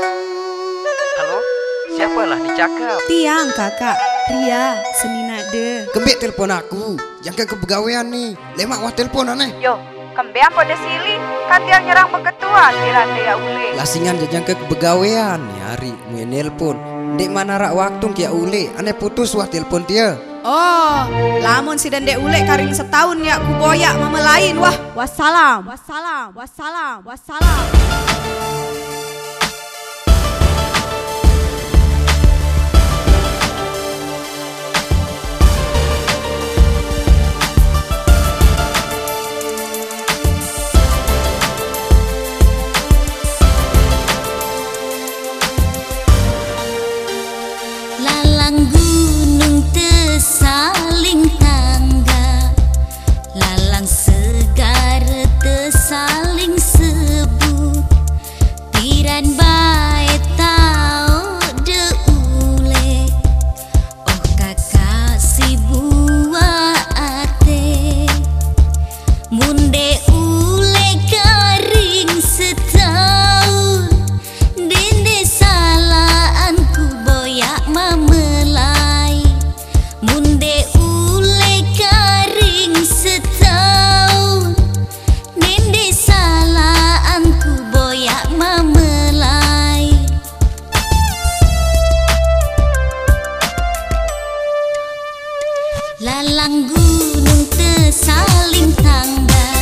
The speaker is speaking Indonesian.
Halo, siapa lah dicakap? Tiang kakak, Ria, seninade. Kembik telepon aku, jangan kebegawean nih. Lemak wah telepon aneh. Yo, kembean pada sili, kan dia nyerang beketuan, tirande ya ule. Lasingan jajang ke kebegawean nih hari mu nelpon. Dek mana rak waktu kia ule, aneh putus wah telepon dia. Oh, lamun si dendek ule karing setahun ya ku boyak mama lain wah. Wassalam, wassalam, wassalam, wassalam. Lalang gunung tesaling tangga